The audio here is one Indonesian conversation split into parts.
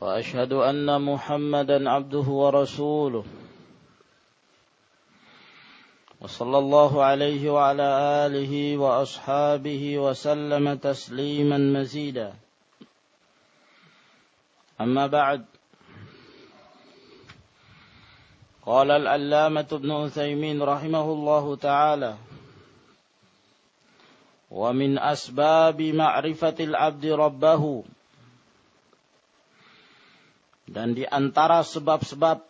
وأشهد أن محمدا عبده ورسوله. وصلى الله عليه وعلى آله وأصحابه وسلم تسليما مزيدا. أما بعد قال العلامه ابن عثيمين رحمه الله تعالى ومن أسباب معرفة العبد ربه Dan di antara sebab-sebab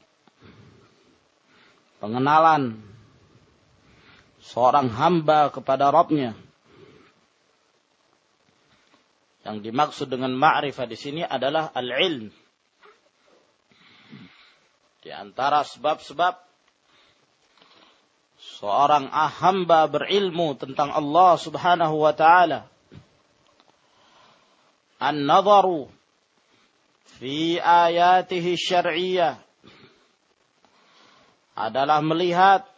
pengenalan seorang hamba kepada Robnya. Yang dimaksud dengan ma'rifah di sini adalah al-ilm. Di antara sebab-sebab seorang hamba berilmu tentang Allah Subhanahu wa taala. An-nadharu fi ayatihi syar'iyyah adalah melihat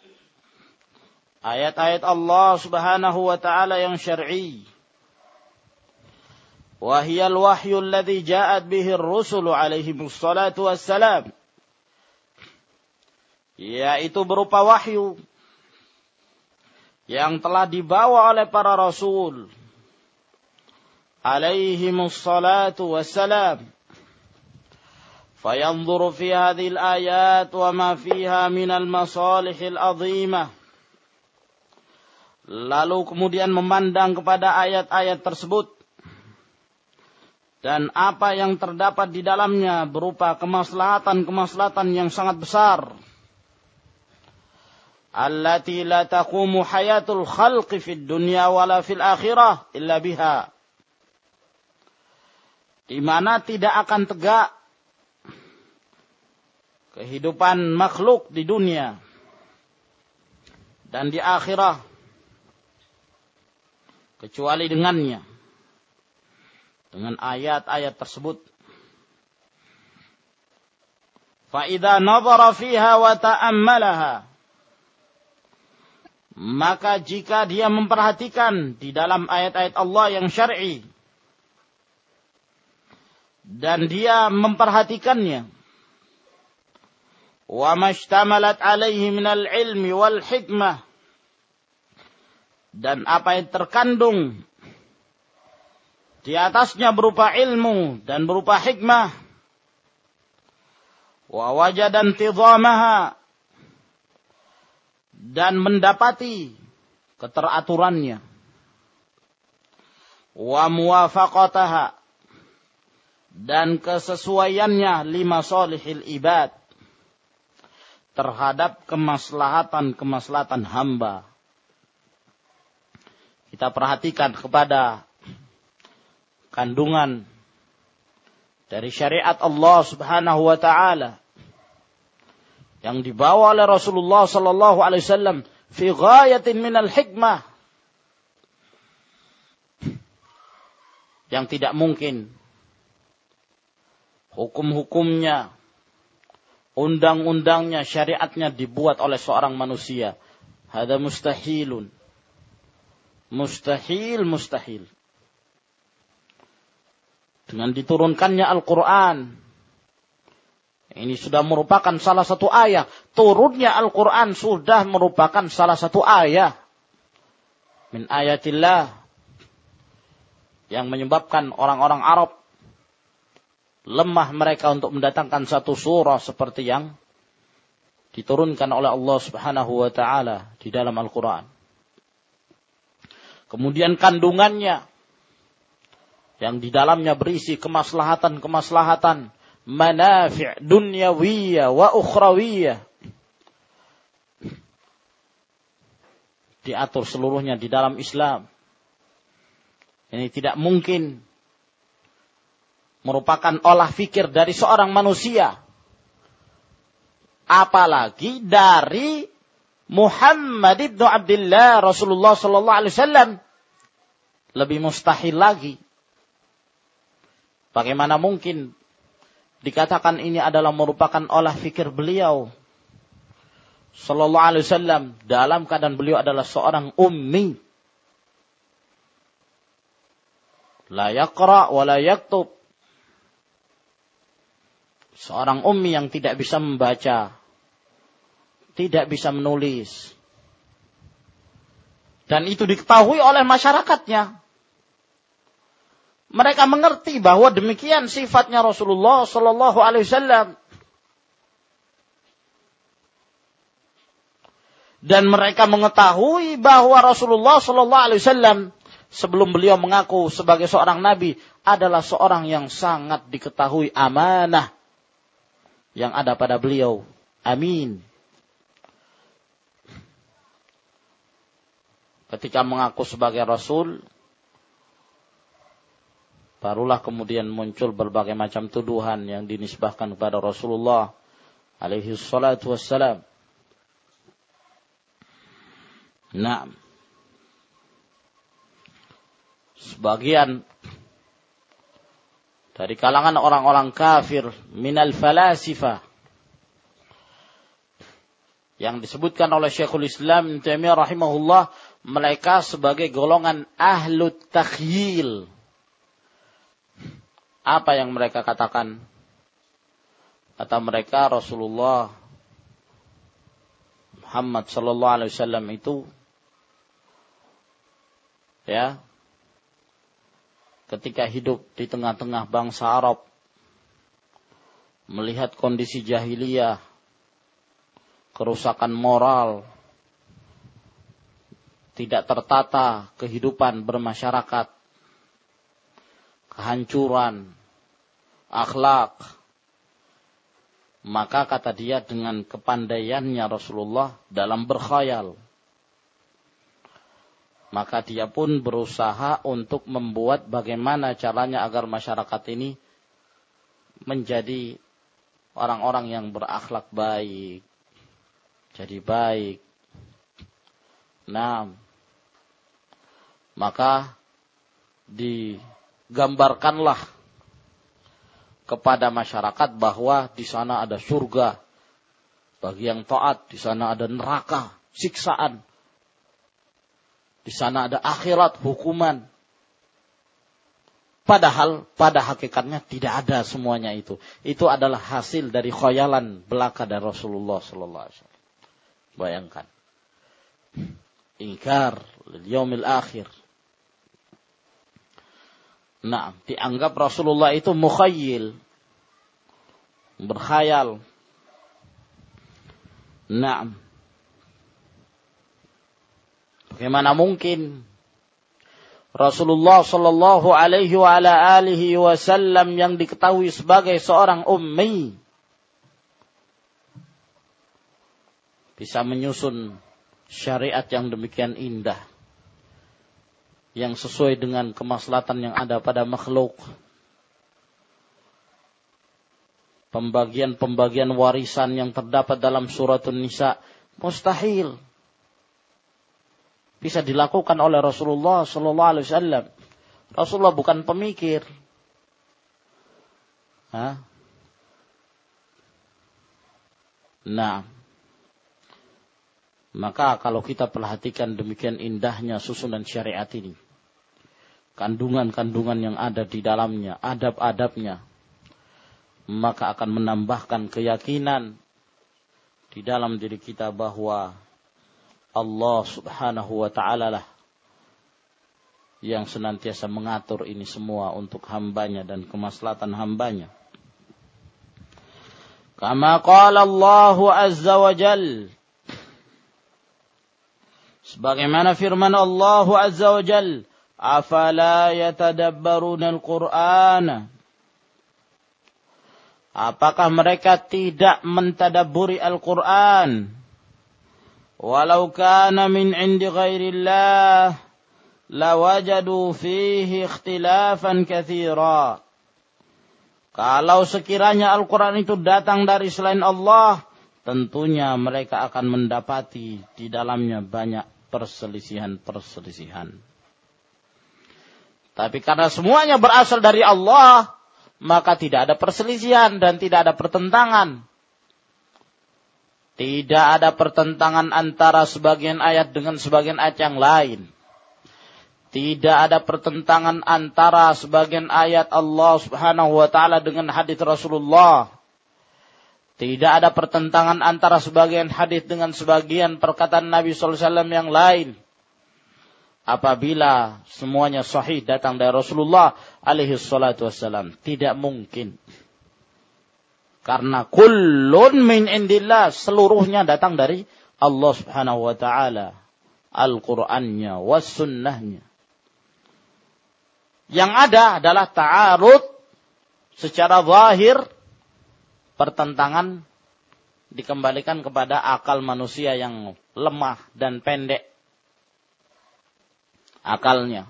ayat-ayat Allah Subhanahu wa taala yang syar'i. Wa hiya al-wahyu alladhi ja'at bihi ar-rusul alaihi wassalatu wassalam. Yaitu berupa wahyu yang telah dibawa oleh para rasul alaihi wassalatu wassalam فينظر في هذه الآيات وما فيها من المصالح العظيمة lalu kemudian memandang kepada ayat-ayat tersebut dan apa yang terdapat di dalamnya berupa kemaslahatan-kemaslahatan yang sangat besar allati la taqumu hayatul khalqi fid dunya wala fil akhirah illa biha di mana tidak akan tegak kehidupan makhluk di dunia dan di akhirat kecuali dengannya dengan ayat-ayat tersebut فإذا نظر فيها وتأملها maka jika dia memperhatikan di dalam ayat-ayat Allah yang syar'i dan dia memperhatikannya وما اشتملت عليه من العلم والحكمة dan apa yang terkandung di atasnya berupa ilmu dan berupa hikmah wa wajadan tidamaha dan mendapati keteraturannya wa muwafaqataha dan kesesuaiannya lima solihil ibad terhadap kemaslahatan-kemaslahatan hamba. Kita perhatikan kepada kandungan dari syariat Allah Subhanahu wa taala yang dibawa oleh Rasulullah sallallahu alaihi wasallam fi ghayatin minal hikmah yang tidak mungkin hukum-hukumnya undang-undangnya, syariatnya dibuat oleh seorang manusia. Hada mustahilun. Mustahil, mustahil. Dengan diturunkannya Al-Quran. Ini sudah merupakan salah satu ayat. Turunnya Al-Quran sudah merupakan salah satu ayat. Min ayatillah. Yang menyebabkan orang-orang Arab lemah mereka untuk mendatangkan satu surah seperti yang diturunkan oleh Allah Subhanahu wa taala di dalam Al-Qur'an. Kemudian kandungannya yang di dalamnya berisi kemaslahatan-kemaslahatan manafi' dunyawiyah wa ukhrawiyah. Diatur seluruhnya di dalam Islam. Ini tidak mungkin merupakan olah fikir dari seorang manusia Apalagi dari Muhammad ibnu Abdullah Rasulullah sallallahu alaihi wasallam lebih mustahil lagi. Bagaimana mungkin dikatakan ini adalah merupakan olah fikir beliau sallallahu alaihi wasallam dalam keadaan beliau adalah seorang ummi. La yaqra wa la yaktub. Seorang ummi yang tidak bisa membaca, tidak bisa menulis. Dan itu diketahui oleh masyarakatnya. Mereka mengerti bahwa demikian sifatnya Rasulullah Sallallahu Alaihi Wasallam. Dan mereka mengetahui bahwa Rasulullah Sallallahu Alaihi Wasallam sebelum beliau mengaku sebagai seorang nabi adalah seorang yang sangat diketahui amanah yang ada pada beliau. Amin. ketika mengaku sebagai rasul barulah kemudian muncul berbagai macam tuduhan yang dinisbahkan kepada Rasulullah alaihi salatu wassalam. Nah, sebagian dari kalangan orang-orang kafir minal falasifa yang disebutkan oleh Syekhul Islam Taimiyah rahimahullah mereka sebagai golongan ahlut takhyil. Apa yang mereka katakan? Kata mereka Rasulullah Muhammad sallallahu alaihi wasallam itu ya ketika hidup di tengah-tengah bangsa Arab melihat kondisi jahiliyah kerusakan moral tidak tertata kehidupan bermasyarakat, kehancuran, akhlak, maka kata dia dengan kepandaiannya Rasulullah dalam berkhayal, maka dia pun berusaha untuk membuat bagaimana caranya agar masyarakat ini menjadi orang-orang yang berakhlak baik, jadi baik. Nah, maka digambarkanlah kepada masyarakat bahwa di sana ada surga bagi yang taat, di sana ada neraka, siksaan. Di sana ada akhirat, hukuman. Padahal pada hakikatnya tidak ada semuanya itu. Itu adalah hasil dari khayalan belaka dari Rasulullah sallallahu alaihi wasallam. Bayangkan. Ingkar yaumil akhir. Nah, dianggap Rasulullah itu mukhayyil. Berkhayal. Nah. Bagaimana mungkin Rasulullah sallallahu alaihi wa ala alihi wasallam yang diketahui sebagai seorang ummi bisa menyusun syariat yang demikian indah yang sesuai dengan kemaslahatan yang ada pada makhluk. Pembagian-pembagian warisan yang terdapat dalam suratun nisa mustahil bisa dilakukan oleh Rasulullah sallallahu alaihi wasallam. Rasulullah bukan pemikir. Hah? Nah, maka kalau kita perhatikan demikian indahnya susunan syariat ini, kandungan-kandungan yang ada di dalamnya, adab-adabnya, maka akan menambahkan keyakinan di dalam diri kita bahwa Allah Subhanahu wa taala lah yang senantiasa mengatur ini semua untuk hambanya dan kemaslahatan hambanya. Kama qala Allah Azza wa Jal. Sebagaimana firman Allah Azza wa Jalla Afala yatadabbaruna al-Qur'an? Apakah mereka tidak mentadaburi Al-Quran? Walau kana min indi ghairillah, lawajadu fihi ikhtilafan kathira. Kalau sekiranya Al-Quran itu datang dari selain Allah, tentunya mereka akan mendapati di dalamnya banyak perselisihan-perselisihan. Tapi karena semuanya berasal dari Allah, maka tidak ada perselisihan dan tidak ada pertentangan. Tidak ada pertentangan antara sebagian ayat dengan sebagian ayat yang lain. Tidak ada pertentangan antara sebagian ayat Allah Subhanahu wa taala dengan hadis Rasulullah. Tidak ada pertentangan antara sebagian hadis dengan sebagian perkataan Nabi sallallahu alaihi wasallam yang lain. Apabila semuanya sahih datang dari Rasulullah alaihi salatu wasallam, tidak mungkin karena kullun min indillah seluruhnya datang dari Allah Subhanahu wa taala. Al-Qur'annya was sunnahnya. Yang ada adalah ta'arud secara zahir pertentangan dikembalikan kepada akal manusia yang lemah dan pendek akalnya.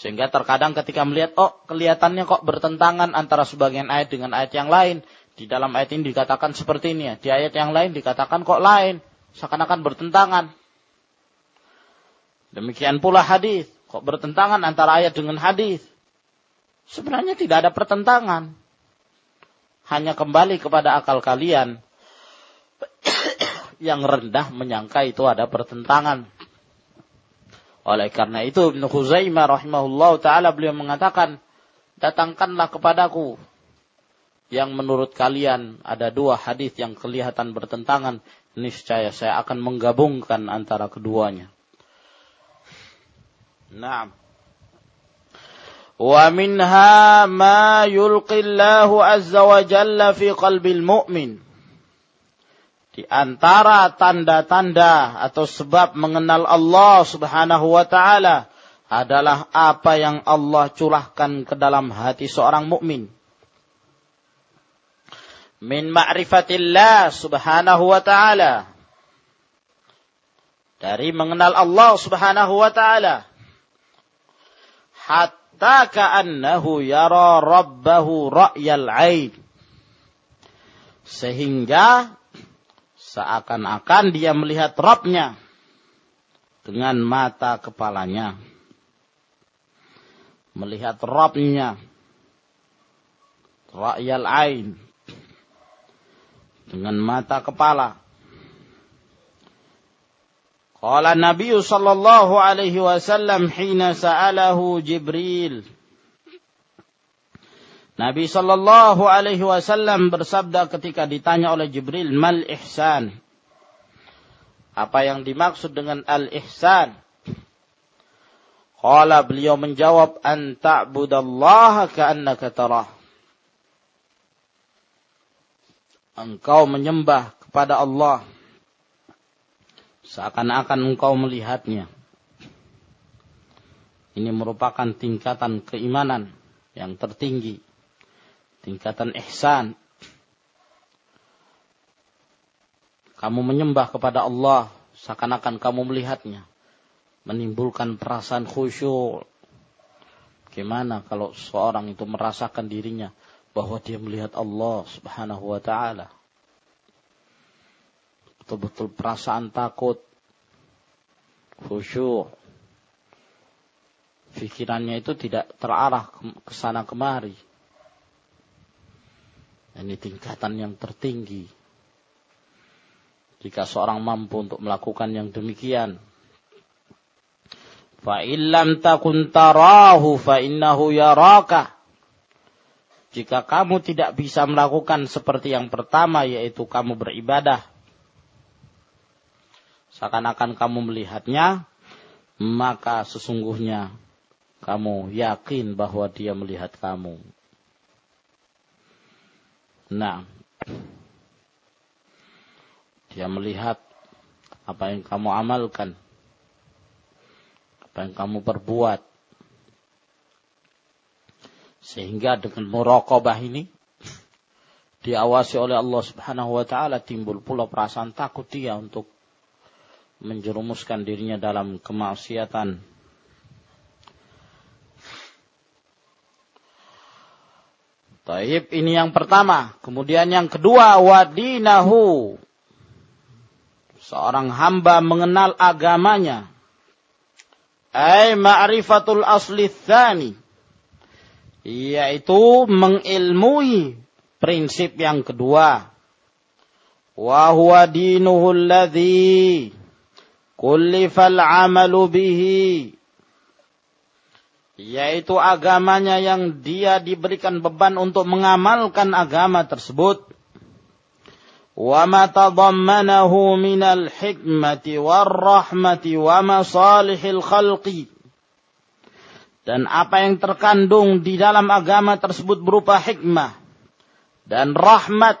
Sehingga terkadang ketika melihat, oh kelihatannya kok bertentangan antara sebagian ayat dengan ayat yang lain. Di dalam ayat ini dikatakan seperti ini ya. Di ayat yang lain dikatakan kok lain. Seakan-akan bertentangan. Demikian pula hadis. Kok bertentangan antara ayat dengan hadis? Sebenarnya tidak ada pertentangan. Hanya kembali kepada akal kalian yang rendah menyangka itu ada pertentangan. Oleh karena itu Ibnu Khuzaimah rahimahullah taala beliau mengatakan, "Datangkanlah kepadaku yang menurut kalian ada dua hadis yang kelihatan bertentangan, niscaya saya akan menggabungkan antara keduanya. Naam. Wa minha ma yulqillahu azza wa jalla fi qalbil mu'min. Di antara tanda-tanda atau sebab mengenal Allah subhanahu wa ta'ala adalah apa yang Allah curahkan ke dalam hati seorang mukmin min ma'rifatillah subhanahu wa ta'ala. Dari mengenal Allah subhanahu wa ta'ala. Hatta ka'annahu yara rabbahu ra'yal ain. Sehingga seakan-akan dia melihat Rabbnya dengan mata kepalanya. Melihat Rabbnya. Ra'yal ain dengan mata kepala. Qala Nabi sallallahu alaihi wasallam hina sa'alahu Jibril. Nabi sallallahu alaihi wasallam bersabda ketika ditanya oleh Jibril, "Mal ihsan?" Apa yang dimaksud dengan al-ihsan? Qala beliau menjawab, "An ta'budallaha ka'annaka tarah." Engkau menyembah kepada Allah seakan-akan engkau melihatnya. Ini merupakan tingkatan keimanan yang tertinggi. Tingkatan ihsan. Kamu menyembah kepada Allah seakan-akan kamu melihatnya. Menimbulkan perasaan khusyuk. Gimana kalau seorang itu merasakan dirinya bahwa dia melihat Allah Subhanahu wa taala. Betul-betul perasaan takut, khusyuk. Pikirannya itu tidak terarah ke sana kemari. Ini tingkatan yang tertinggi. Jika seorang mampu untuk melakukan yang demikian, fa illam takun tarahu fa innahu yaraka jika kamu tidak bisa melakukan seperti yang pertama, yaitu kamu beribadah, seakan-akan kamu melihatnya, maka sesungguhnya kamu yakin bahwa dia melihat kamu. Nah, dia melihat apa yang kamu amalkan, apa yang kamu perbuat. Sehingga dengan muraqabah ini diawasi oleh Allah Subhanahu wa taala timbul pula perasaan takut dia untuk menjerumuskan dirinya dalam kemaksiatan. Taib ini yang pertama. Kemudian yang kedua wadinahu seorang hamba mengenal agamanya ay ma'rifatul asli tsani yaitu mengilmui prinsip yang kedua. Wa huwa dinuhu alladhi kullifal amalu bihi. Yaitu agamanya yang dia diberikan beban untuk mengamalkan agama tersebut. Wa ma tadammanahu minal hikmati warahmati wa masalihil khalqi dan apa yang terkandung di dalam agama tersebut berupa hikmah dan rahmat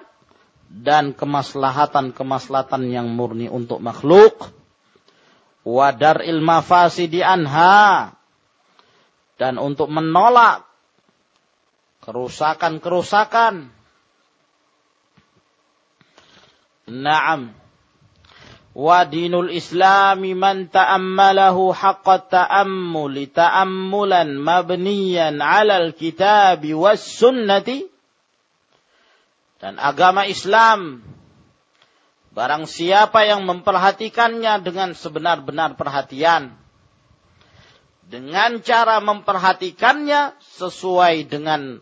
dan kemaslahatan-kemaslahatan yang murni untuk makhluk wadar ilma fasidi anha dan untuk menolak kerusakan-kerusakan. Naam. Wa dinul islami man ta'ammalahu haqqa ta'ammuli ta'ammulan mabniyan 'alal kitabi sunnati dan agama Islam barang siapa yang memperhatikannya dengan sebenar-benar perhatian dengan cara memperhatikannya sesuai dengan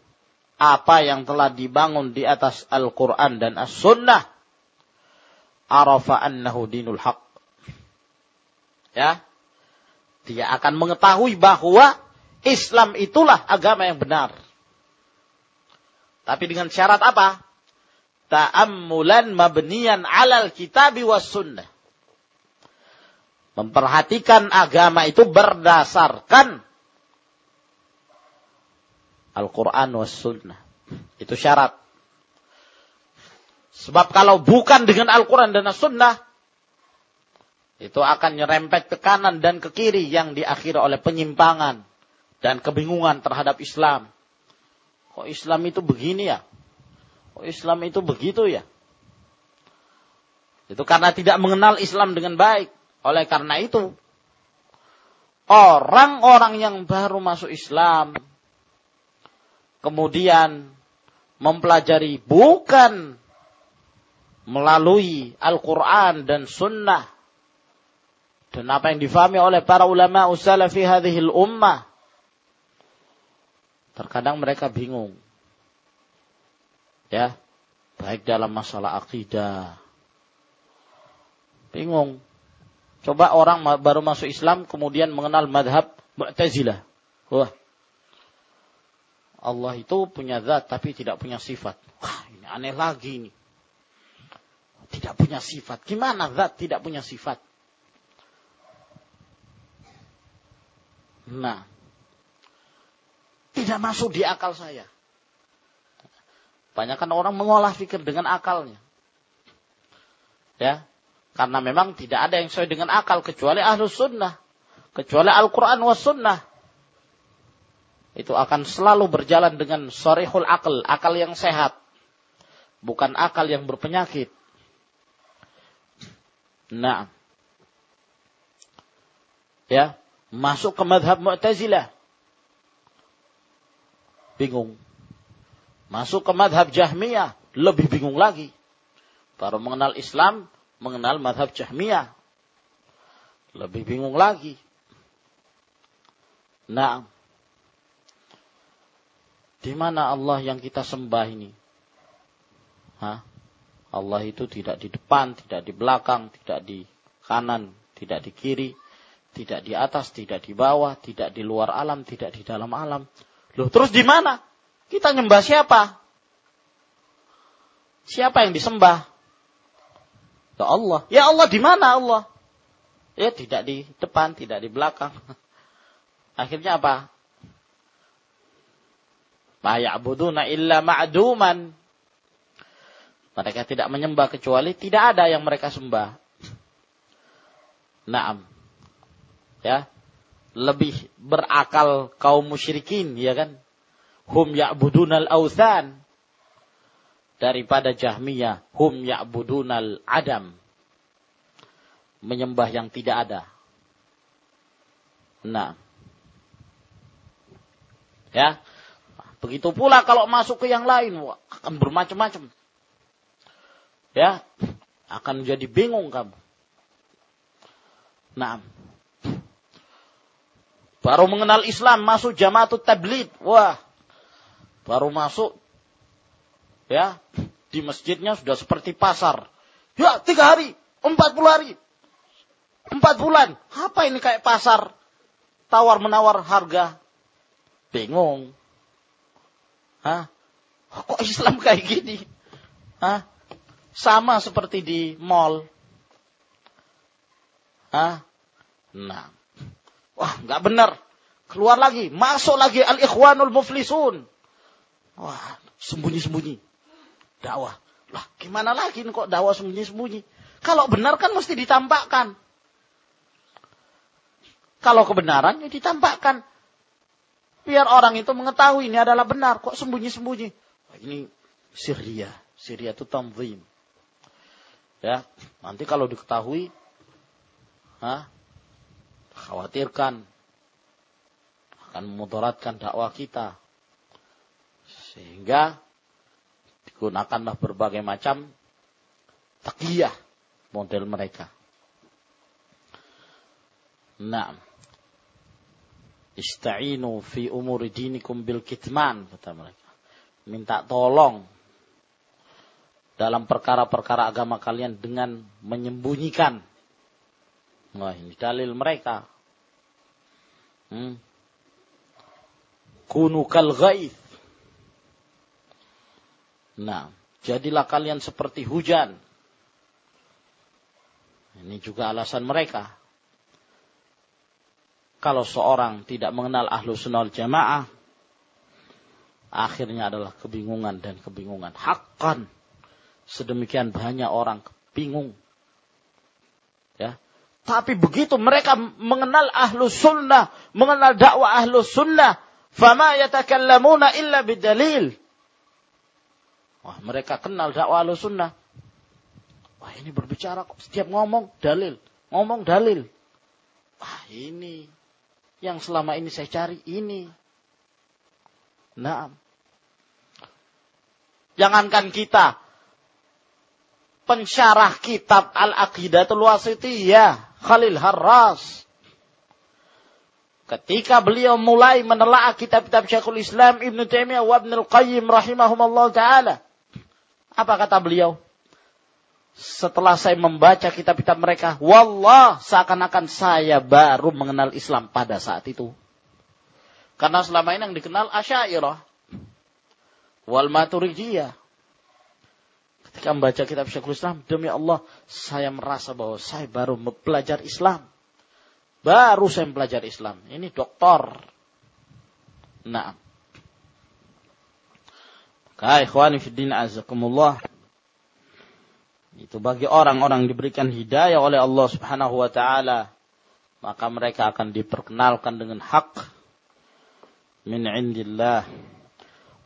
apa yang telah dibangun di atas Al-Quran dan As-Sunnah. Arafa annahu dinul haq. Ya. Dia akan mengetahui bahwa Islam itulah agama yang benar. Tapi dengan syarat apa? Ta'ammulan mabniyan alal kitabi was sunnah Memperhatikan agama itu berdasarkan Al-Quran was sunnah. Itu syarat. Sebab kalau bukan dengan Al-Quran dan As-Sunnah, itu akan nyerempet ke kanan dan ke kiri yang diakhiri oleh penyimpangan dan kebingungan terhadap Islam. Kok Islam itu begini ya? Kok Islam itu begitu ya? Itu karena tidak mengenal Islam dengan baik. Oleh karena itu, orang-orang yang baru masuk Islam, kemudian mempelajari bukan melalui Al-Quran dan Sunnah, dan apa yang difahami oleh para ulama usalafi hadhil ummah, terkadang mereka bingung. Ya, baik dalam masalah akidah. Bingung. Coba orang baru masuk Islam kemudian mengenal madhab Mu'tazilah. Wah. Allah itu punya zat tapi tidak punya sifat. Wah, ini aneh lagi ini. Tidak punya sifat. Gimana zat tidak punya sifat? Nah, tidak masuk di akal saya. Banyak kan orang mengolah pikir dengan akalnya. Ya, karena memang tidak ada yang sesuai dengan akal kecuali ahlus sunnah. Kecuali Al-Quran was sunnah. Itu akan selalu berjalan dengan sorehul akal. Akal yang sehat. Bukan akal yang berpenyakit. Nah. Ya. Masuk ke madhab Mu'tazilah. Bingung. Masuk ke madhab Jahmiyah. Lebih bingung lagi. Baru mengenal Islam mengenal madhab Jahmiyah. Lebih bingung lagi. Nah, di mana Allah yang kita sembah ini? Hah? Allah itu tidak di depan, tidak di belakang, tidak di kanan, tidak di kiri, tidak di atas, tidak di bawah, tidak di luar alam, tidak di dalam alam. Loh, terus di mana? Kita nyembah siapa? Siapa yang disembah? ke Allah. Ya Allah di mana Allah? Ya tidak di depan, tidak di belakang. Akhirnya apa? Ma ya'buduna illa ma'duman. Mereka tidak menyembah kecuali tidak ada yang mereka sembah. Naam. Ya. Lebih berakal kaum musyrikin, ya kan? Hum ya'budunal awthan daripada Jahmiyah hum ya'budunal adam menyembah yang tidak ada. Nah. Ya. Begitu pula kalau masuk ke yang lain akan bermacam-macam. Ya. Akan jadi bingung kamu. Nah. Baru mengenal Islam, masuk jamaatut tabligh. Wah. Baru masuk ya di masjidnya sudah seperti pasar. Ya, tiga hari, empat puluh hari, empat bulan. Apa ini kayak pasar? Tawar menawar harga. Bingung. Hah? Kok Islam kayak gini? Hah? Sama seperti di mall. Hah? Nah. Wah, nggak benar. Keluar lagi, masuk lagi al-ikhwanul muflisun. Wah, sembunyi-sembunyi dakwah. Lah, gimana lagi kok dakwah sembunyi-sembunyi? Kalau benar kan mesti ditampakkan. Kalau kebenaran ya ditampakkan. Biar orang itu mengetahui ini adalah benar. Kok sembunyi-sembunyi? Ini Syria. Syria itu tanzim. Ya, nanti kalau diketahui, ha, khawatirkan akan memudaratkan dakwah kita. Sehingga gunakanlah berbagai macam takiyah model mereka. Nah, ista'inu fi umuri dinikum bil kitman kata mereka. Minta tolong dalam perkara-perkara agama kalian dengan menyembunyikan. Wah, ini dalil mereka. Hmm. Kunu kal Nah, jadilah kalian seperti hujan. Ini juga alasan mereka. Kalau seorang tidak mengenal ahlu sunnah jamaah, akhirnya adalah kebingungan dan kebingungan. Hakkan. Sedemikian banyak orang bingung. Ya. Tapi begitu mereka mengenal ahlu sunnah, mengenal dakwah ahlu sunnah, fama yatakallamuna illa bidalil. Wah, mereka kenal dakwah sunnah. Wah, ini berbicara kok setiap ngomong dalil, ngomong dalil. Wah, ini yang selama ini saya cari ini. Nah, jangankan kita pensyarah kitab Al-Aqidatul Wasitiyah Khalil Harras ketika beliau mulai menelaah kitab-kitab Syekhul Islam Ibn Taimiyah wa Ibn Al-Qayyim rahimahumullah taala apa kata beliau? Setelah saya membaca kitab-kitab mereka, wallah seakan-akan saya baru mengenal Islam pada saat itu. Karena selama ini yang dikenal Asyairah wal Maturidiyah. Ketika membaca kitab Syekhul Islam, demi Allah, saya merasa bahwa saya baru belajar Islam. Baru saya belajar Islam. Ini doktor. Nah, Kai ikhwani fiddin azakumullah. Itu bagi orang-orang diberikan hidayah oleh Allah Subhanahu wa taala, maka mereka akan diperkenalkan dengan hak min indillah.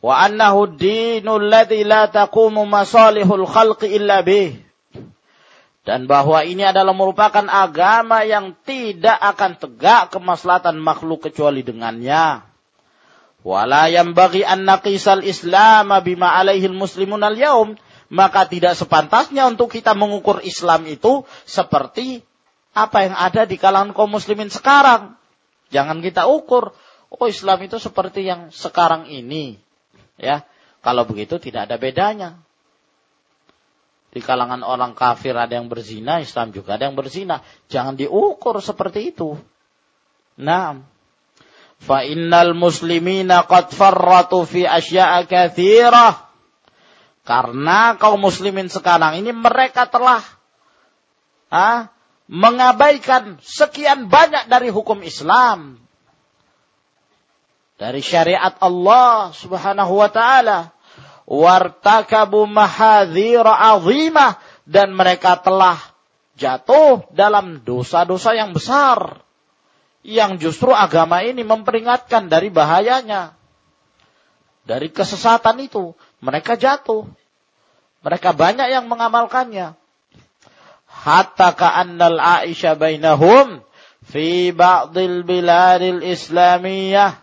Wa annahu dinul ladzi la taqumu masalihul khalqi illa bih. Dan bahwa ini adalah merupakan agama yang tidak akan tegak kemaslahatan makhluk kecuali dengannya. Wala bagi an naqisal Islam bima alaihi muslimun al yaum maka tidak sepantasnya untuk kita mengukur Islam itu seperti apa yang ada di kalangan kaum muslimin sekarang. Jangan kita ukur, oh Islam itu seperti yang sekarang ini. Ya, kalau begitu tidak ada bedanya. Di kalangan orang kafir ada yang berzina, Islam juga ada yang berzina. Jangan diukur seperti itu. Nah, fa innal muslimina qad farratu fi asya'a katsirah karena kaum muslimin sekarang ini mereka telah ah, mengabaikan sekian banyak dari hukum Islam dari syariat Allah Subhanahu wa taala wartakabu mahadzir azimah dan mereka telah jatuh dalam dosa-dosa yang besar yang justru agama ini memperingatkan dari bahayanya. Dari kesesatan itu, mereka jatuh. Mereka banyak yang mengamalkannya. Hatta ka'annal Aisyah bainahum fi ba'dil biladil islamiyah.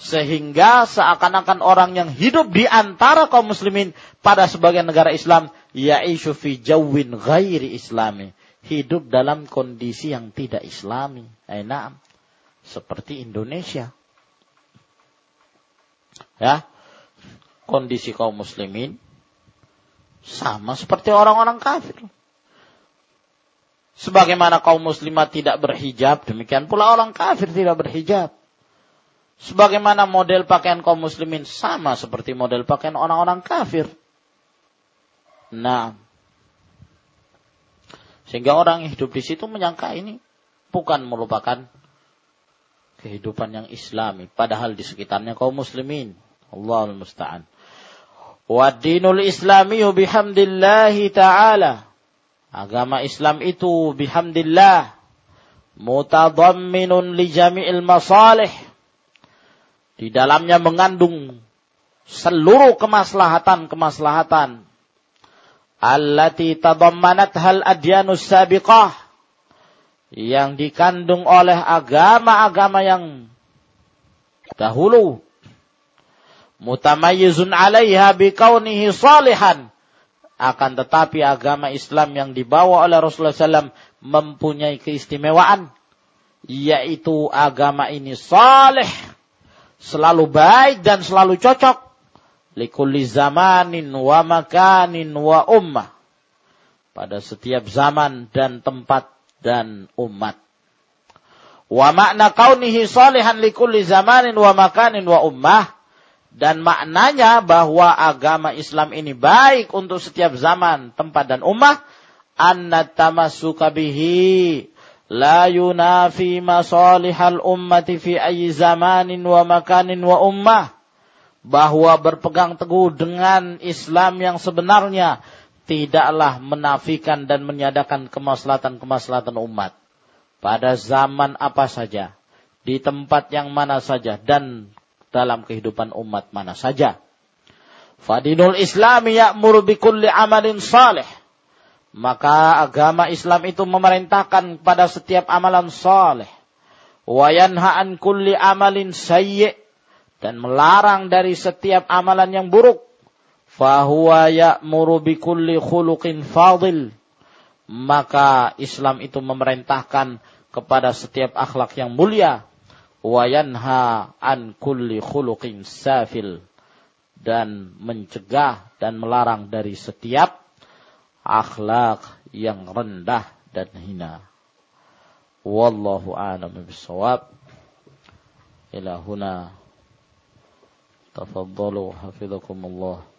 Sehingga seakan-akan orang yang hidup di antara kaum muslimin pada sebagian negara Islam, ya'ishu fi jawin ghairi islami. hidup dalam kondisi yang tidak islami. Enak. Seperti Indonesia. Ya. Kondisi kaum muslimin sama seperti orang-orang kafir. Sebagaimana kaum muslimat tidak berhijab, demikian pula orang kafir tidak berhijab. Sebagaimana model pakaian kaum muslimin sama seperti model pakaian orang-orang kafir. Nah, sehingga orang yang hidup di situ menyangka ini bukan merupakan kehidupan yang islami. Padahal di sekitarnya kaum muslimin. Allahul musta'an. Wa dinul islami bihamdillahi ta'ala. Agama Islam itu bihamdillah. Mutadamminun li jami'il masalih di dalamnya mengandung seluruh kemaslahatan-kemaslahatan. Allati tadammanat hal adyanus sabiqah. Yang dikandung oleh agama-agama yang dahulu. Mutamayyizun alaiha biqaunihi salihan. Akan tetapi agama Islam yang dibawa oleh Rasulullah SAW mempunyai keistimewaan. Yaitu agama ini salih selalu baik dan selalu cocok. Likulli zamanin wa makanin wa ummah. Pada setiap zaman dan tempat dan umat. Wa makna kaunihi salihan likulli zamanin wa makanin wa ummah. Dan maknanya bahwa agama Islam ini baik untuk setiap zaman, tempat dan ummah. Anna tamassuka bihi masalihal ummati fi ayyi zamanin wa makanin wa ummah. Bahwa berpegang teguh dengan Islam yang sebenarnya tidaklah menafikan dan menyadakan kemaslahatan-kemaslahatan umat. Pada zaman apa saja di tempat yang mana saja dan dalam kehidupan umat mana saja. Fadinul islami ya'muru bi kulli amalin salih maka agama Islam itu memerintahkan pada setiap amalan saleh. Wa yanha kulli amalin sayyi dan melarang dari setiap amalan yang buruk. Fahuwa ya'muru bi kulli khuluqin fadil. Maka Islam itu memerintahkan kepada setiap akhlak yang mulia. Wa yanha an kulli khuluqin safil. Dan mencegah dan melarang dari setiap akhlak yang rendah dan hina. Wallahu a'lam bishawab. Ila huna tafaddalu hafizakumullah.